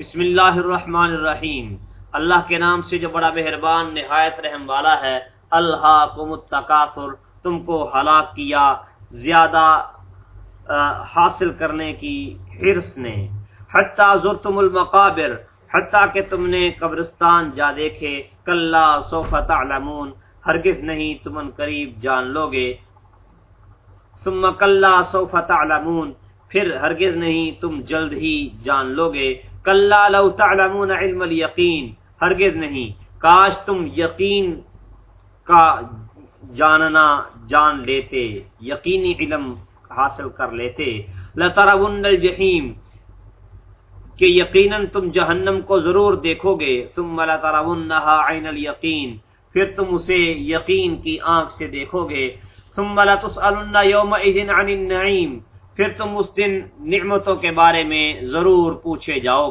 بسم اللہ الرحمن الرحیم۔ اللہ کے نام سے جو بڑا مہربان، نہایت رحم والا ہے اللہ کو متکاثر تم کو ہلاک کیا، زیادہ حاصل کرنے کی حرص نے۔ حتیٰ زرتم المقابر، حتیٰ کہ تم نے قبرستان جا دیکھے، کلّا صوف تعلمون، ہرگز نہیں تم ان قریب جان لو گے ثم کلّا صوف تعلمون، پھر ہرگز نہیں تم جلد ہی جان لو گے کلّا لو تعلمون علم الیقین، ہرگز نہیں۔ کاش تم یقین کا جاننا جان لیتے، یقینی علم حاصل کر لیتے۔ لترون الجحیم، کہ یقیناً تم جہنم کو ضرور دیکھو گے۔ ثم لترونها عین الیقین، پھر تم اسے یقین کی آنکھ سے دیکھو گے۔ ثم لتسالن یومئذ عن النعیم، پھر تم اس دن نعمتوں کے بارے میں ضرور پوچھے جاؤ